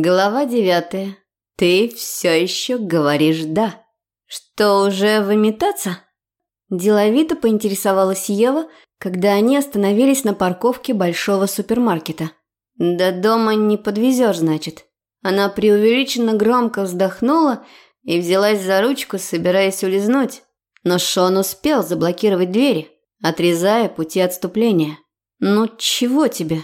Глава девятая. Ты все еще говоришь «да». Что, уже выметаться? Деловито поинтересовалась Ева, когда они остановились на парковке большого супермаркета. До дома не подвезешь, значит. Она преувеличенно громко вздохнула и взялась за ручку, собираясь улизнуть. Но Шон успел заблокировать двери, отрезая пути отступления. «Ну чего тебе?»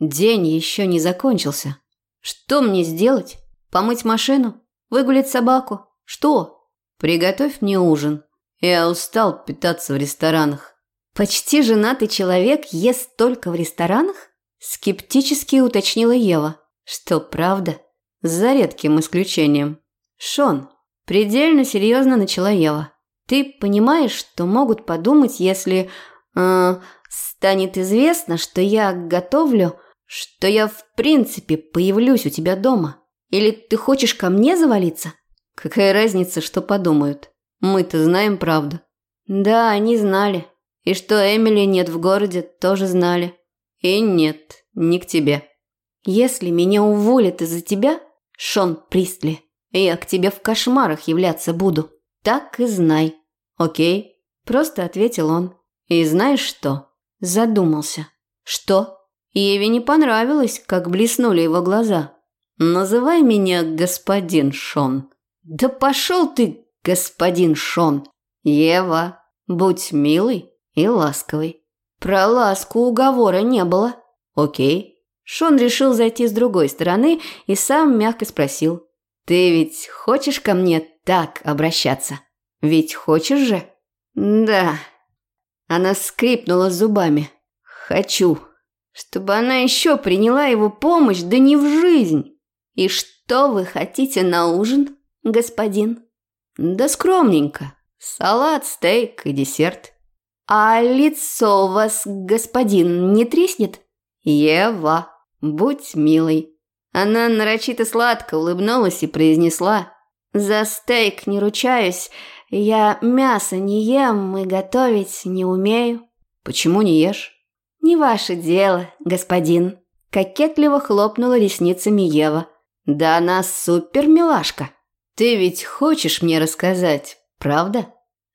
День еще не закончился. Что мне сделать? Помыть машину? Выгулять собаку? Что? Приготовь мне ужин. Я устал питаться в ресторанах. Почти женатый человек ест только в ресторанах? Скептически уточнила Ева. Что правда? За редким исключением. Шон, предельно серьезно начала Ева. Ты понимаешь, что могут подумать, если э, станет известно, что я готовлю что я в принципе появлюсь у тебя дома? Или ты хочешь ко мне завалиться? Какая разница, что подумают? Мы-то знаем правду. Да, они знали. И что Эмили нет в городе, тоже знали. И нет, не к тебе. Если меня уволят из-за тебя, Шон Пристли, я к тебе в кошмарах являться буду. Так и знай. Окей, просто ответил он. И знаешь что? Задумался. Что? Еве не понравилось, как блеснули его глаза. «Называй меня господин Шон». «Да пошел ты, господин Шон!» «Ева, будь милый и ласковый». Про ласку уговора не было. «Окей». Шон решил зайти с другой стороны и сам мягко спросил. «Ты ведь хочешь ко мне так обращаться? Ведь хочешь же?» «Да». Она скрипнула зубами. «Хочу» чтобы она еще приняла его помощь, да не в жизнь. И что вы хотите на ужин, господин? Да скромненько. Салат, стейк и десерт. А лицо у вас, господин, не треснет? Ева, будь милой. Она нарочито сладко улыбнулась и произнесла. За стейк не ручаюсь, я мясо не ем и готовить не умею. Почему не ешь? «Не ваше дело, господин», – кокетливо хлопнула ресницами Ева. «Да она супер-милашка. Ты ведь хочешь мне рассказать, правда?»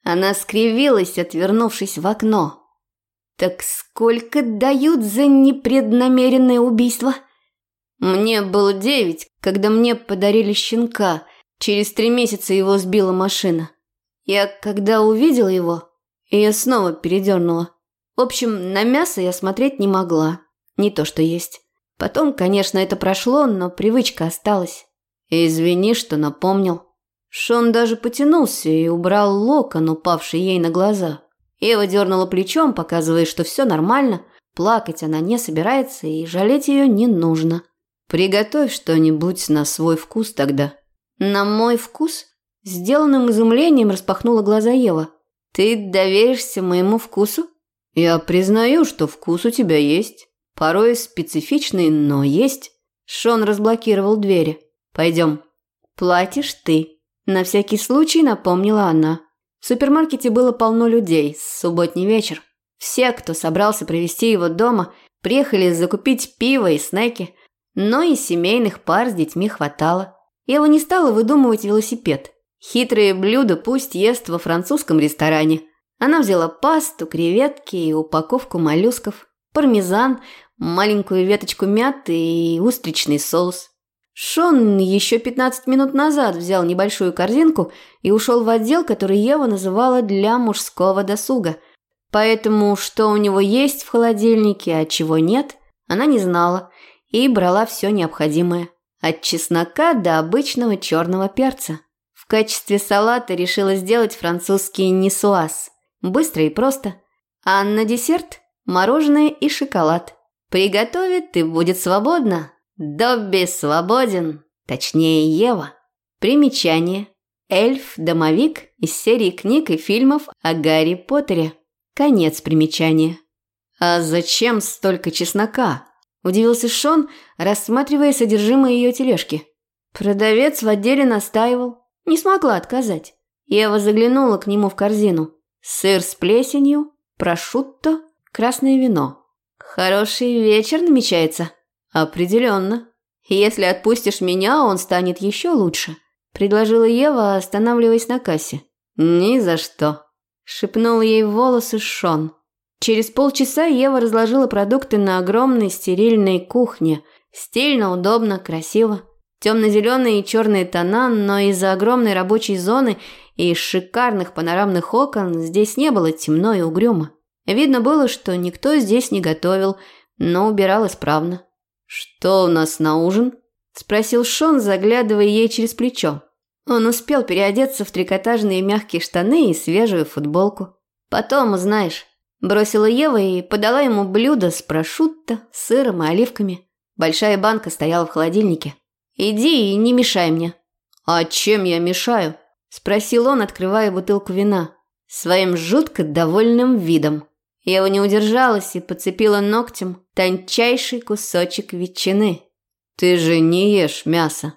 Она скривилась, отвернувшись в окно. «Так сколько дают за непреднамеренное убийство?» «Мне было девять, когда мне подарили щенка. Через три месяца его сбила машина. Я, когда увидела его, ее снова передернула. В общем, на мясо я смотреть не могла. Не то, что есть. Потом, конечно, это прошло, но привычка осталась. извини, что напомнил. Шон даже потянулся и убрал локон, упавший ей на глаза. Ева дернула плечом, показывая, что все нормально. Плакать она не собирается и жалеть ее не нужно. Приготовь что-нибудь на свой вкус тогда. На мой вкус? Сделанным изумлением распахнула глаза Ева. Ты доверишься моему вкусу? «Я признаю, что вкус у тебя есть. Порой специфичный, но есть». Шон разблокировал двери. «Пойдем». «Платишь ты». На всякий случай напомнила она. В супермаркете было полно людей, субботний вечер. Все, кто собрался провести его дома, приехали закупить пиво и снеки, но и семейных пар с детьми хватало. Ева не стала выдумывать велосипед. Хитрые блюда пусть ест во французском ресторане – она взяла пасту, креветки и упаковку моллюсков, пармезан, маленькую веточку мяты и устричный соус. Шон еще 15 минут назад взял небольшую корзинку и ушел в отдел, который Ева называла «для мужского досуга». Поэтому, что у него есть в холодильнике, а чего нет, она не знала и брала все необходимое. От чеснока до обычного черного перца. В качестве салата решила сделать французский нисуаз – Быстро и просто. А на десерт – мороженое и шоколад. Приготовит и будет свободно. Добби свободен. Точнее, Ева. Примечание. Эльф-домовик из серии книг и фильмов о Гарри Поттере. Конец примечания. «А зачем столько чеснока?» – удивился Шон, рассматривая содержимое ее тележки. Продавец в отделе настаивал. Не смогла отказать. Ева заглянула к нему в корзину. Сыр с плесенью, прошутто, красное вино. Хороший вечер намечается. Определенно. Если отпустишь меня, он станет еще лучше», – предложила Ева, останавливаясь на кассе. «Ни за что», – шепнул ей в волосы Шон. Через полчаса Ева разложила продукты на огромной стерильной кухне. Стильно, удобно, красиво. Темно-зеленые и черные тона, но из-за огромной рабочей зоны и шикарных панорамных окон здесь не было темно и угрюмо. Видно было, что никто здесь не готовил, но убирал исправно. «Что у нас на ужин?» – спросил Шон, заглядывая ей через плечо. Он успел переодеться в трикотажные мягкие штаны и свежую футболку. «Потом узнаешь». Бросила Ева и подала ему блюдо с прошутто, сыром и оливками. Большая банка стояла в холодильнике. «Иди и не мешай мне». «А чем я мешаю?» – спросил он, открывая бутылку вина. Своим жутко довольным видом. Ева не удержалась и подцепила ногтем тончайший кусочек ветчины. «Ты же не ешь мясо».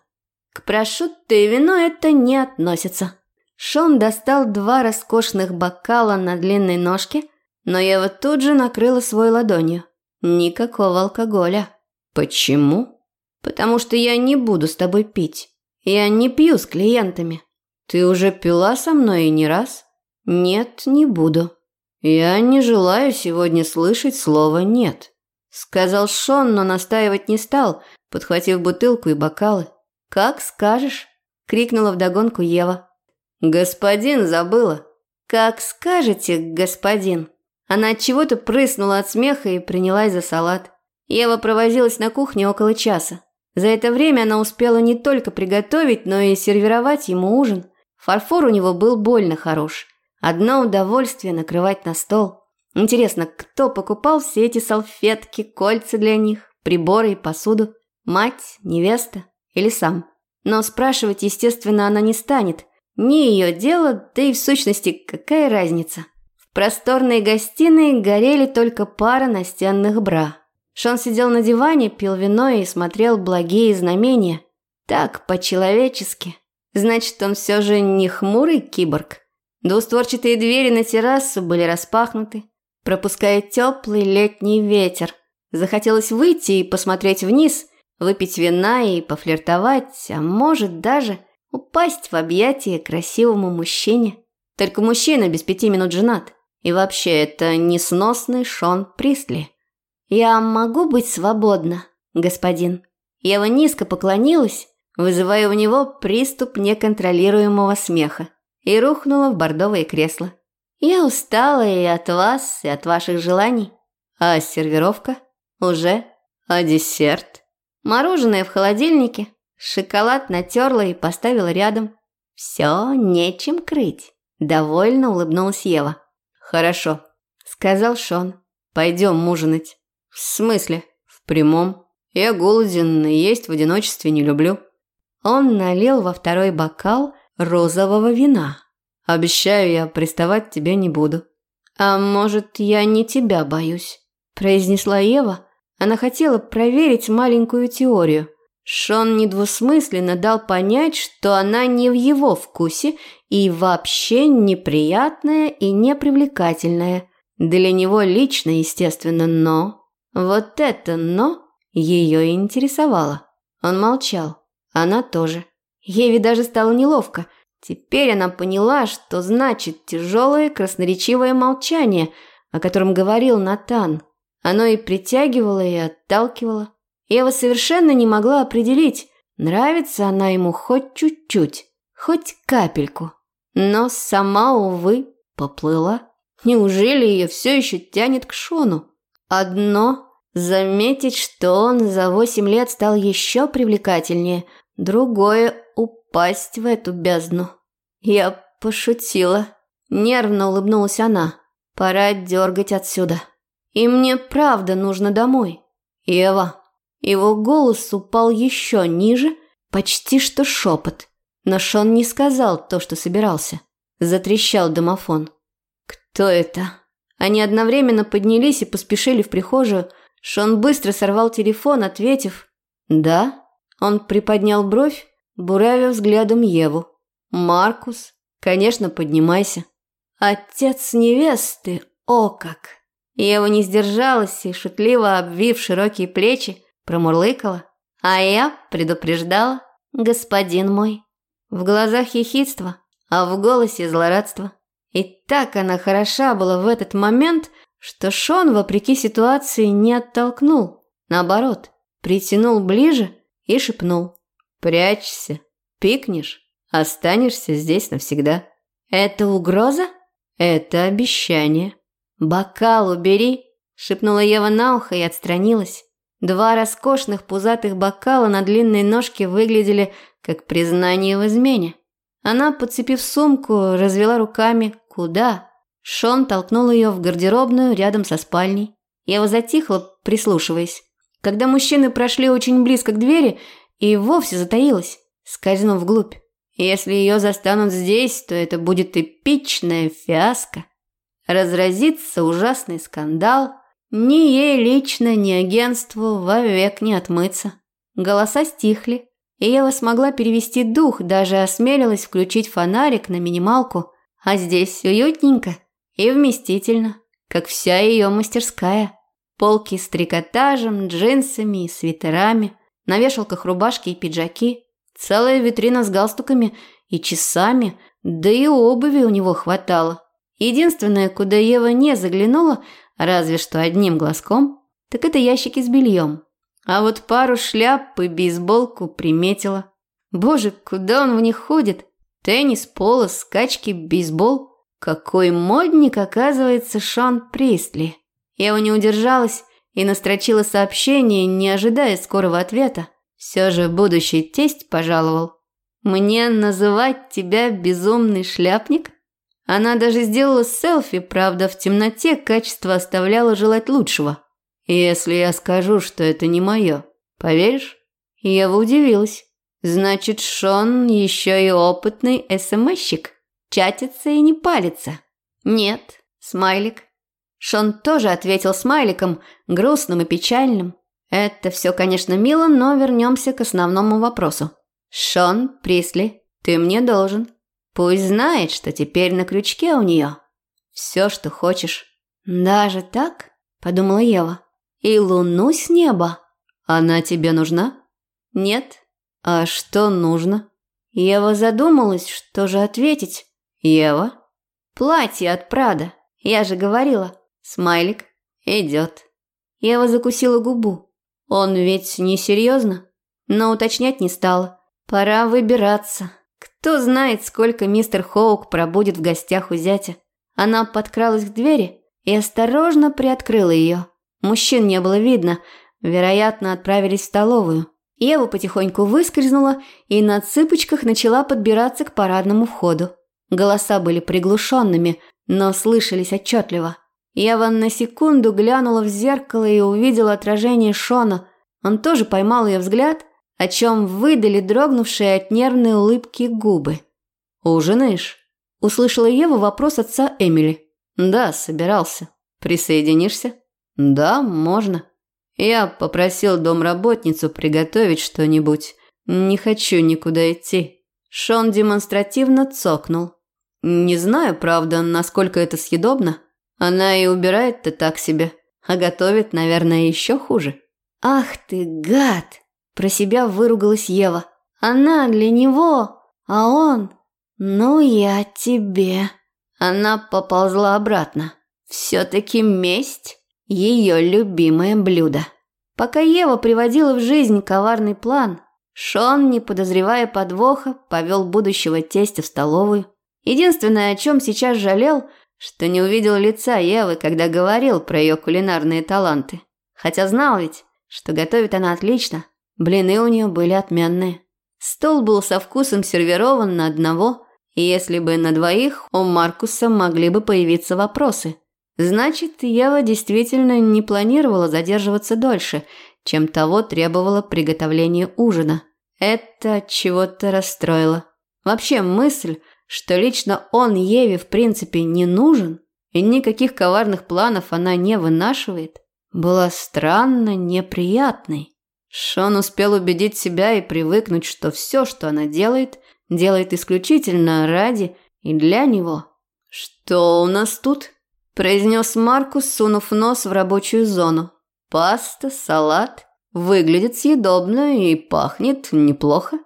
К прошутто и вино это не относится. Шон достал два роскошных бокала на длинной ножке – но Ева тут же накрыла свой ладонью. Никакого алкоголя. Почему? Потому что я не буду с тобой пить. Я не пью с клиентами. Ты уже пила со мной и не раз? Нет, не буду. Я не желаю сегодня слышать слово «нет», сказал Шон, но настаивать не стал, подхватив бутылку и бокалы. Как скажешь, крикнула вдогонку Ева. Господин забыла. Как скажете, господин. Она от чего-то прыснула от смеха и принялась за салат. Ева провозилась на кухне около часа. За это время она успела не только приготовить, но и сервировать ему ужин. Фарфор у него был больно хорош. Одно удовольствие накрывать на стол. Интересно, кто покупал все эти салфетки, кольца для них, приборы и посуду? Мать, невеста или сам? Но спрашивать, естественно, она не станет. Не ее дело, да и в сущности какая разница? просторной гостиной горели только пара настенных бра. Шон сидел на диване, пил вино и смотрел благие знамения. Так, по-человечески. Значит, он все же не хмурый киборг. Двустворчатые двери на террасу были распахнуты, пропуская теплый летний ветер. Захотелось выйти и посмотреть вниз, выпить вина и пофлиртовать, а может даже упасть в объятия красивому мужчине. Только мужчина без пяти минут женат. И вообще, это несносный Шон Присли. Я могу быть свободна, господин. Ева низко поклонилась, вызывая у него приступ неконтролируемого смеха, и рухнула в бордовое кресло. Я устала и от вас, и от ваших желаний. А сервировка? Уже? А десерт? Мороженое в холодильнике. Шоколад натерла и поставила рядом. Все, нечем крыть. Довольно улыбнулась Ева. «Хорошо», – сказал Шон. «Пойдем ужинать». «В смысле?» «В прямом. Я голоден и есть в одиночестве не люблю». Он налил во второй бокал розового вина. «Обещаю, я приставать тебе не буду». «А может, я не тебя боюсь?» – произнесла Ева. Она хотела проверить маленькую теорию – Шон недвусмысленно дал понять, что она не в его вкусе и вообще неприятная и непривлекательная. Для него лично, естественно, но... Вот это «но» ее интересовало. Он молчал. Она тоже. Еве даже стало неловко. Теперь она поняла, что значит тяжелое красноречивое молчание, о котором говорил Натан. Оно и притягивало, и отталкивало. Ева совершенно не могла определить, нравится она ему хоть чуть-чуть, хоть капельку. Но сама, увы, поплыла. Неужели ее все еще тянет к Шону? Одно – заметить, что он за восемь лет стал еще привлекательнее, другое – упасть в эту бездну. Я пошутила. Нервно улыбнулась она. Пора дергать отсюда. И мне правда нужно домой. Ева, его голос упал еще ниже, почти что шепот. Но Шон не сказал то, что собирался. Затрещал домофон. «Кто это?» Они одновременно поднялись и поспешили в прихожую. Шон быстро сорвал телефон, ответив «Да». Он приподнял бровь, буравя взглядом Еву. «Маркус, конечно, поднимайся». «Отец невесты, о как!» Ева не сдержалась и, шутливо обвив широкие плечи, Промурлыкала. А я предупреждала, господин мой. В глазах ехидство, а в голосе злорадство. И так она хороша была в этот момент, что Шон, вопреки ситуации, не оттолкнул. Наоборот, притянул ближе и шепнул. «Прячься, пикнешь, останешься здесь навсегда». «Это угроза?» «Это обещание». «Бокал убери», – шепнула Ева на ухо и отстранилась. Два роскошных пузатых бокала на длинной ножке выглядели как признание в измене. Она, подцепив сумку, развела руками «Куда?». Шон толкнул ее в гардеробную рядом со спальней. Ева затихла, прислушиваясь. Когда мужчины прошли очень близко к двери, и вовсе затаилась, скользнув вглубь. Если ее застанут здесь, то это будет эпичная фиаско. Разразится ужасный скандал. Ни ей лично, ни агентству вовек не отмыться. Голоса стихли, и Ева смогла перевести дух, даже осмелилась включить фонарик на минималку. А здесь уютненько и вместительно, как вся ее мастерская. Полки с трикотажем, джинсами и свитерами, на вешалках рубашки и пиджаки, целая витрина с галстуками и часами, да и обуви у него хватало. Единственное, куда Ева не заглянула, разве что одним глазком, так это ящики с бельем. А вот пару шляп и бейсболку приметила. Боже, куда он в них ходит? Теннис, поло, скачки, бейсбол. Какой модник, оказывается, Шон Пристли. Ева не удержалась и настрочила сообщение, не ожидая скорого ответа. Все же будущий тесть пожаловал. «Мне называть тебя безумный шляпник?» Она даже сделала селфи, правда, в темноте качество оставляло желать лучшего. Если я скажу, что это не мое, поверишь? Ева удивилась. Значит, Шон еще и опытный СМСщик. Чатится и не палится. Нет, смайлик. Шон тоже ответил смайликом, грустным и печальным. Это все, конечно, мило, но вернемся к основному вопросу. Шон Присли, ты мне должен. Пусть знает, что теперь на крючке у нее. Все, что хочешь. Даже так? Подумала Ева. И луну с неба. Она тебе нужна? Нет. А что нужно? Ева задумалась, что же ответить. Ева? Платье от Прада. Я же говорила. Смайлик. Идет. Ева закусила губу. Он ведь не серьезно? Но уточнять не стала. Пора выбираться. Кто знает, сколько мистер Хоук пробудет в гостях у зятя. Она подкралась к двери и осторожно приоткрыла ее. Мужчин не было видно, вероятно, отправились в столовую. Ева потихоньку выскользнула и на цыпочках начала подбираться к парадному входу. Голоса были приглушенными, но слышались отчетливо. Ева на секунду глянула в зеркало и увидела отражение Шона. Он тоже поймал ее взгляд – о чем выдали дрогнувшие от нервной улыбки губы. «Ужинаешь?» – услышала Ева вопрос отца Эмили. «Да, собирался. Присоединишься?» «Да, можно». Я попросил домработницу приготовить что-нибудь. Не хочу никуда идти. Шон демонстративно цокнул. Не знаю, правда, насколько это съедобно. Она и убирает-то так себе, а готовит, наверное, еще хуже. «Ах ты, гад!» Про себя выругалась Ева. Она для него, а он... Ну, я тебе. Она поползла обратно. Все-таки месть – ее любимое блюдо. Пока Ева приводила в жизнь коварный план, Шон, не подозревая подвоха, повел будущего тестя в столовую. Единственное, о чем сейчас жалел, что не увидел лица Евы, когда говорил про ее кулинарные таланты. Хотя знал ведь, что готовит она отлично – Блины у нее были отменные. Стол был со вкусом сервирован на одного, и если бы на двоих, у Маркуса могли бы появиться вопросы. Значит, Ева действительно не планировала задерживаться дольше, чем того требовало приготовление ужина. Это чего-то расстроило. Вообще мысль, что лично он Еве в принципе не нужен, и никаких коварных планов она не вынашивает, была странно неприятной. Шон успел убедить себя и привыкнуть, что все, что она делает, делает исключительно ради и для него. «Что у нас тут?» – произнес Маркус, сунув нос в рабочую зону. «Паста, салат. Выглядит съедобно и пахнет неплохо.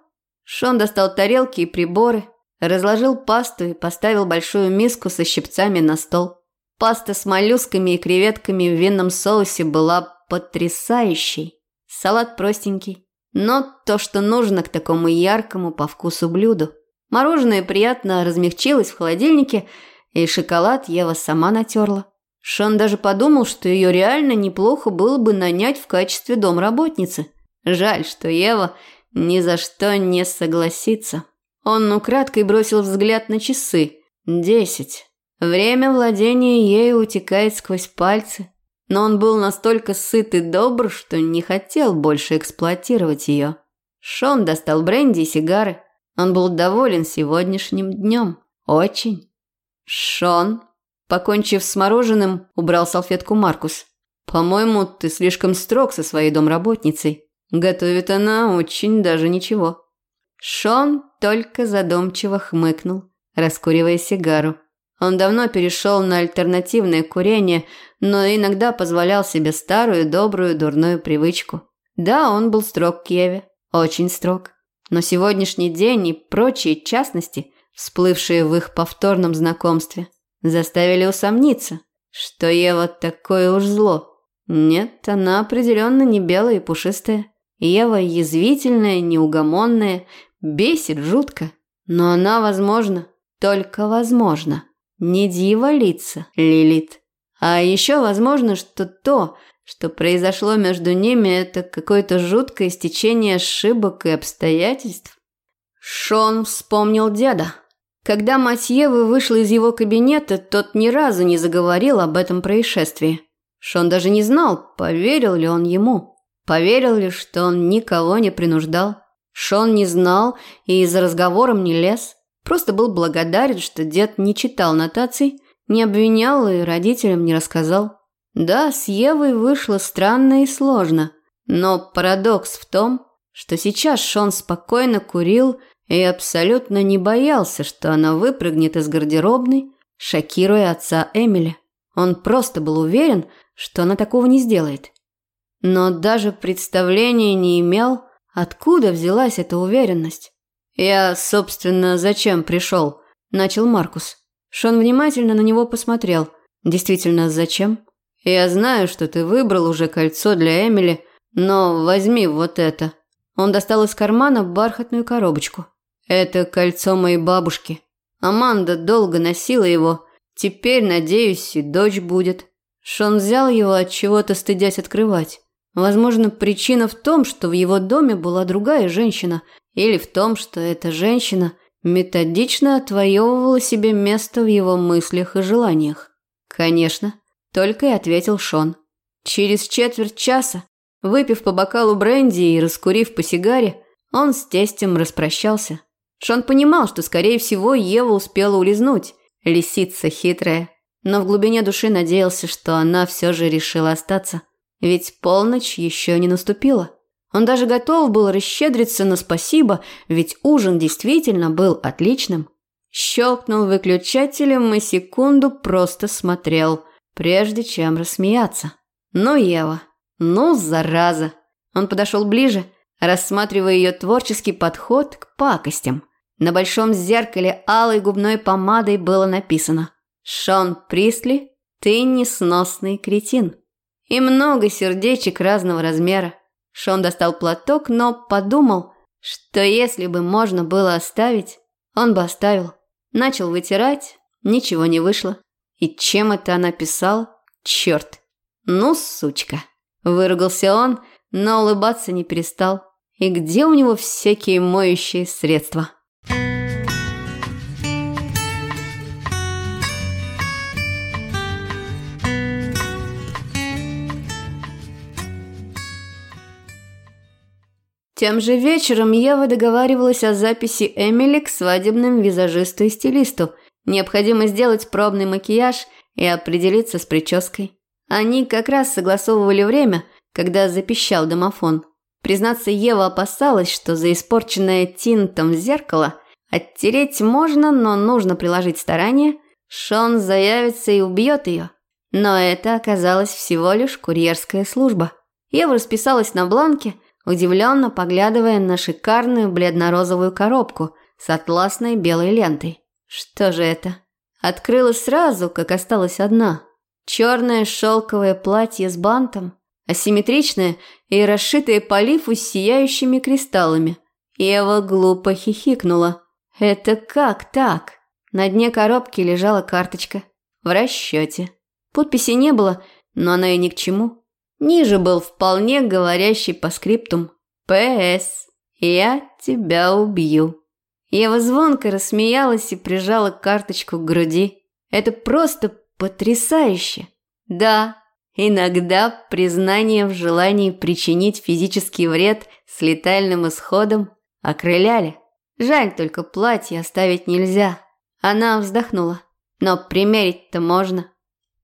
Шон достал тарелки и приборы, разложил пасту и поставил большую миску со щипцами на стол. Паста с моллюсками и креветками в винном соусе была потрясающей. Салат простенький, но то, что нужно к такому яркому по вкусу блюду. Мороженое приятно размягчилось в холодильнике, и шоколад Ева сама натерла. Шон даже подумал, что ее реально неплохо было бы нанять в качестве домработницы. Жаль, что Ева ни за что не согласится. Он украдкой бросил взгляд на часы. Десять. Время владения ею утекает сквозь пальцы. Но он был настолько сыт и добр, что не хотел больше эксплуатировать ее. Шон достал бренди и сигары. Он был доволен сегодняшним днем. Очень. Шон, покончив с мороженым, убрал салфетку Маркус. «По-моему, ты слишком строг со своей домработницей. Готовит она очень даже ничего». Шон только задумчиво хмыкнул, раскуривая сигару. Он давно перешел на альтернативное курение, но иногда позволял себе старую, добрую, дурную привычку. Да, он был строг к Еве, очень строг. Но сегодняшний день и прочие частности, всплывшие в их повторном знакомстве, заставили усомниться, что Ева такое уж зло. Нет, она определенно не белая и пушистая. Ева язвительная, неугомонная, бесит жутко. Но она, возможно, только возможно не дьяволица Лилит. А еще возможно, что то, что произошло между ними, это какое-то жуткое стечение ошибок и обстоятельств. Шон вспомнил деда. Когда мать Евы вышла из его кабинета, тот ни разу не заговорил об этом происшествии. Шон даже не знал, поверил ли он ему. Поверил ли, что он никого не принуждал. Шон не знал и за разговором не лез. Просто был благодарен, что дед не читал нотаций, не обвинял и родителям не рассказал. Да, с Евой вышло странно и сложно, но парадокс в том, что сейчас Шон спокойно курил и абсолютно не боялся, что она выпрыгнет из гардеробной, шокируя отца Эмили. Он просто был уверен, что она такого не сделает. Но даже представления не имел, откуда взялась эта уверенность. «Я, собственно, зачем пришел?» – начал Маркус. Шон внимательно на него посмотрел. «Действительно, зачем?» «Я знаю, что ты выбрал уже кольцо для Эмили, но возьми вот это». Он достал из кармана бархатную коробочку. «Это кольцо моей бабушки. Аманда долго носила его. Теперь, надеюсь, и дочь будет». Шон взял его от чего-то стыдясь открывать. Возможно, причина в том, что в его доме была другая женщина, или в том, что эта женщина методично отвоевывала себе место в его мыслях и желаниях. Конечно, только и ответил Шон. Через четверть часа, выпив по бокалу бренди и раскурив по сигаре, он с тестем распрощался. Шон понимал, что, скорее всего, Ева успела улизнуть, лисица хитрая, но в глубине души надеялся, что она все же решила остаться. Ведь полночь еще не наступила. Он даже готов был расщедриться на спасибо, ведь ужин действительно был отличным. Щелкнул выключателем и секунду просто смотрел, прежде чем рассмеяться. «Ну, Ева, ну, зараза!» Он подошел ближе, рассматривая ее творческий подход к пакостям. На большом зеркале алой губной помадой было написано «Шон Присли, ты несносный кретин». И много сердечек разного размера. Шон достал платок, но подумал, что если бы можно было оставить, он бы оставил. Начал вытирать, ничего не вышло. И чем это она писала? Черт! Ну, сучка! Выругался он, но улыбаться не перестал. И где у него всякие моющие средства? Тем же вечером Ева договаривалась о записи Эмили к свадебным визажисту и стилисту. Необходимо сделать пробный макияж и определиться с прической. Они как раз согласовывали время, когда запищал домофон. Признаться, Ева опасалась, что за испорченное тинтом зеркало оттереть можно, но нужно приложить старание. Шон заявится и убьет ее. Но это оказалась всего лишь курьерская служба. Ева расписалась на бланке, удивленно поглядывая на шикарную бледно-розовую коробку с атласной белой лентой. Что же это? Открыла сразу, как осталась одна. Черное шелковое платье с бантом, асимметричное и расшитое по лифу сияющими кристаллами. Ева глупо хихикнула. «Это как так?» На дне коробки лежала карточка. В расчете. Подписи не было, но она и ни к чему. Ниже был вполне говорящий по скриптум. «П.С. Я тебя убью». Ева звонко рассмеялась и прижала карточку к груди. «Это просто потрясающе!» «Да, иногда признание в желании причинить физический вред с летальным исходом окрыляли. Жаль, только платье оставить нельзя». Она вздохнула. «Но примерить-то можно».